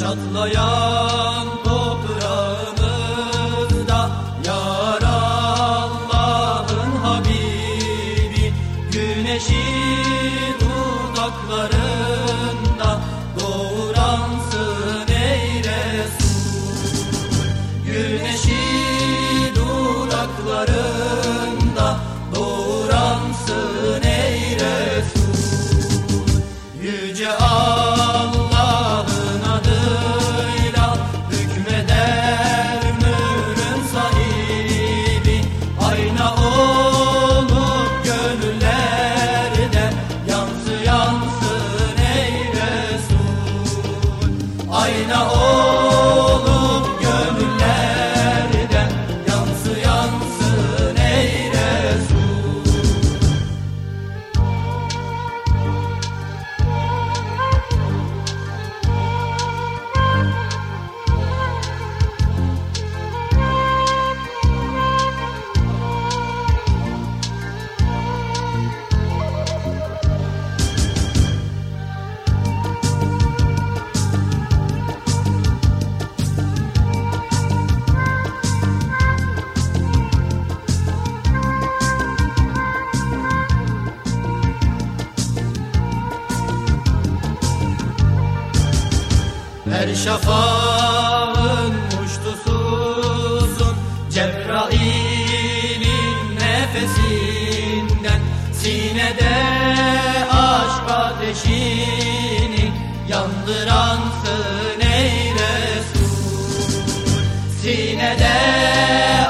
Çatlayan toprağımızda Yar Allah'ın Habibi. Güneşi dudaklarında Şafağın muştususun Cebrail'in nefesinden Sinede aşk ateşini Yandıransın ey Resul. Sinede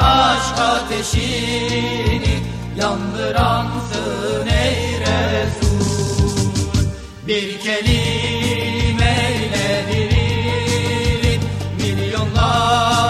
aşk ateşini Yandıransın ey Resul. Bir kelime love.